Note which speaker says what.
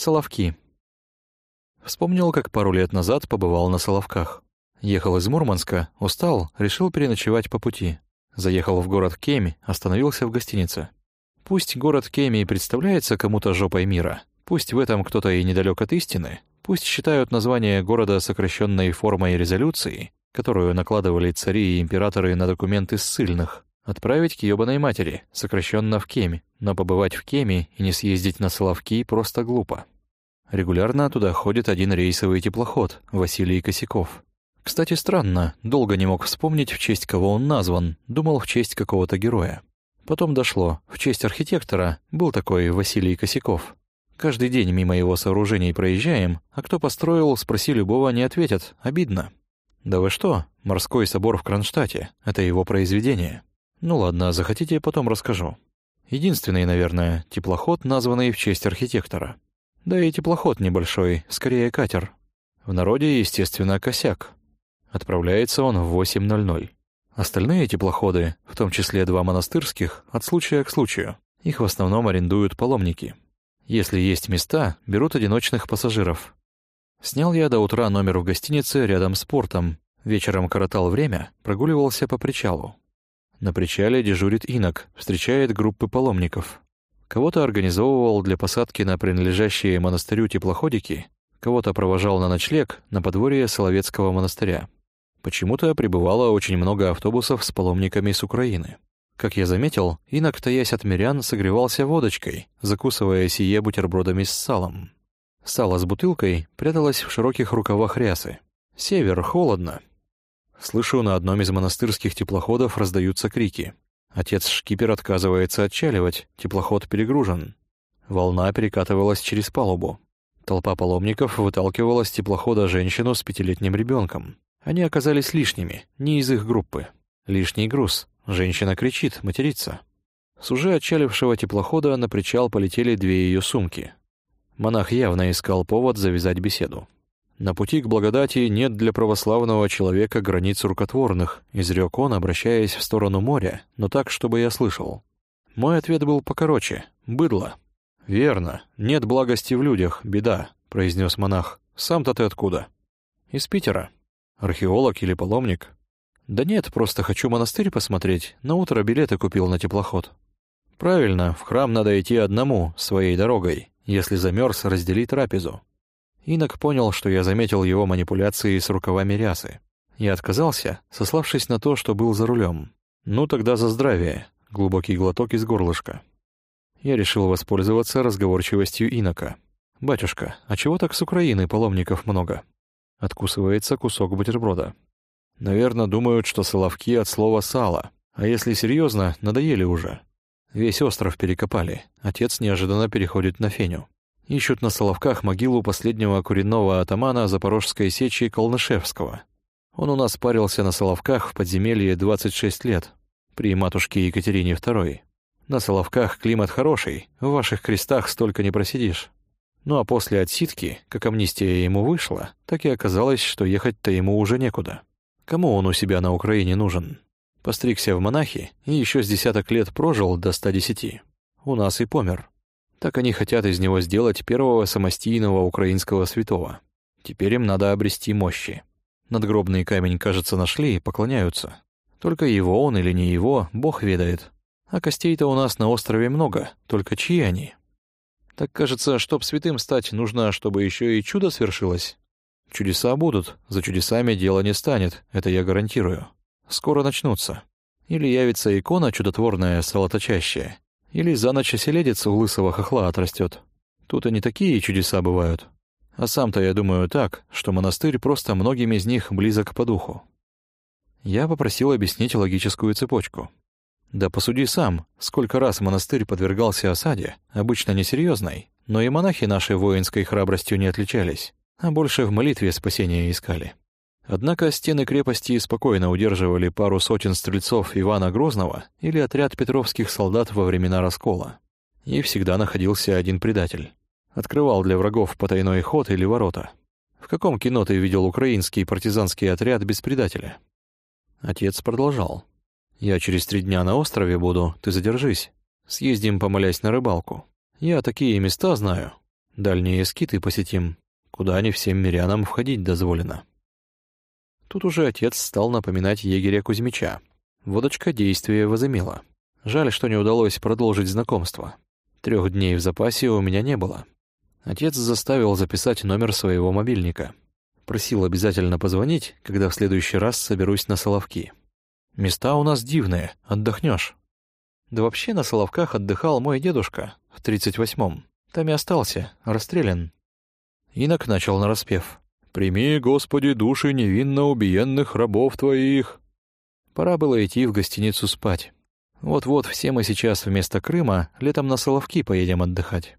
Speaker 1: Соловки. Вспомнил, как пару лет назад побывал на Соловках. Ехал из Мурманска, устал, решил переночевать по пути. Заехал в город Кеми, остановился в гостинице. Пусть город Кеми и представляется кому-то жопой мира, пусть в этом кто-то и недалек от истины, пусть считают название города сокращенной формой резолюции, которую накладывали цари и императоры на документы ссыльных, отправить к ёбаной матери, сокращенно в Кеми, но побывать в Кеми и не съездить на Соловки просто глупо. Регулярно туда ходит один рейсовый теплоход, Василий Косяков. Кстати, странно, долго не мог вспомнить, в честь кого он назван, думал в честь какого-то героя. Потом дошло, в честь архитектора был такой Василий Косяков. Каждый день мимо его сооружений проезжаем, а кто построил, спроси любого, не ответят, обидно. Да вы что, морской собор в Кронштадте, это его произведение. Ну ладно, захотите, потом расскажу. Единственный, наверное, теплоход, названный в честь архитектора. Да и теплоход небольшой, скорее катер. В народе, естественно, косяк. Отправляется он в 8.00. Остальные теплоходы, в том числе два монастырских, от случая к случаю. Их в основном арендуют паломники. Если есть места, берут одиночных пассажиров. Снял я до утра номер в гостинице рядом с портом. Вечером коротал время, прогуливался по причалу. На причале дежурит инок, встречает группы паломников. Кого-то организовывал для посадки на принадлежащие монастырю теплоходики, кого-то провожал на ночлег на подворье Соловецкого монастыря. Почему-то прибывало очень много автобусов с паломниками с Украины. Как я заметил, инок, таясь от мирян, согревался водочкой, закусывая сие бутербродами с салом. Сало с бутылкой пряталось в широких рукавах рясы. Север, холодно. Слышу, на одном из монастырских теплоходов раздаются крики. Отец-шкипер отказывается отчаливать, теплоход перегружен. Волна перекатывалась через палубу. Толпа паломников выталкивала с теплохода женщину с пятилетним ребенком. Они оказались лишними, не из их группы. Лишний груз. Женщина кричит, матерится. С уже отчалившего теплохода на причал полетели две ее сумки. Монах явно искал повод завязать беседу. «На пути к благодати нет для православного человека границ рукотворных», изрек он, обращаясь в сторону моря, но так, чтобы я слышал. Мой ответ был покороче. «Быдло». «Верно. Нет благости в людях, беда», — произнес монах. «Сам-то ты откуда?» «Из Питера». Археолог или паломник? Да нет, просто хочу монастырь посмотреть. На утро билеты купил на теплоход. Правильно, в храм надо идти одному, своей дорогой. Если замерз, раздели трапезу. Инок понял, что я заметил его манипуляции с рукавами рясы. Я отказался, сославшись на то, что был за рулем. Ну тогда за здравие. Глубокий глоток из горлышка. Я решил воспользоваться разговорчивостью инока. «Батюшка, а чего так с Украины паломников много?» Откусывается кусок бутерброда. Наверное, думают, что соловки от слова «сало». А если серьезно, надоели уже. Весь остров перекопали. Отец неожиданно переходит на Феню. Ищут на Соловках могилу последнего куренного атамана Запорожской сечи Колнышевского. Он у нас парился на Соловках в подземелье 26 лет, при матушке Екатерине II. На Соловках климат хороший, в ваших крестах столько не просидишь. Ну а после отсидки, как амнистия ему вышла, так и оказалось, что ехать-то ему уже некуда. Кому он у себя на Украине нужен? Постригся в монахи и еще с десяток лет прожил до 110. У нас и помер. Так они хотят из него сделать первого самостийного украинского святого. Теперь им надо обрести мощи. Надгробный камень, кажется, нашли и поклоняются. Только его он или не его, Бог ведает. А костей-то у нас на острове много, только чьи они? Так кажется, чтоб святым стать, нужно, чтобы еще и чудо свершилось. Чудеса будут, за чудесами дело не станет, это я гарантирую. Скоро начнутся. Или явится икона чудотворная, салаточащая, или за ночь оселедец у лысого хохла отрастет. Тут и не такие чудеса бывают. А сам-то я думаю так, что монастырь просто многим из них близок по духу. Я попросил объяснить логическую цепочку. Да посуди сам, сколько раз монастырь подвергался осаде, обычно несерьезной, но и монахи нашей воинской храбростью не отличались, а больше в молитве спасения искали. Однако стены крепости спокойно удерживали пару сотен стрельцов Ивана Грозного или отряд петровских солдат во времена раскола. И всегда находился один предатель. Открывал для врагов потайной ход или ворота. В каком кино ты видел украинский партизанский отряд без предателя? Отец продолжал. Я через три дня на острове буду, ты задержись. Съездим, помолясь на рыбалку. Я такие места знаю. Дальние скиты посетим, куда не всем мирянам входить дозволено. Тут уже отец стал напоминать егеря Кузьмича. Водочка действия возымела. Жаль, что не удалось продолжить знакомство. Трех дней в запасе у меня не было. Отец заставил записать номер своего мобильника. Просил обязательно позвонить, когда в следующий раз соберусь на Соловки. Места у нас дивные, отдохнешь. Да вообще на Соловках отдыхал мой дедушка в тридцать восьмом. Там и остался, расстрелян. Инок начал нараспев. «Прими, Господи, души невинно убиенных рабов Твоих». Пора было идти в гостиницу спать. Вот-вот все мы сейчас вместо Крыма летом на Соловки поедем отдыхать.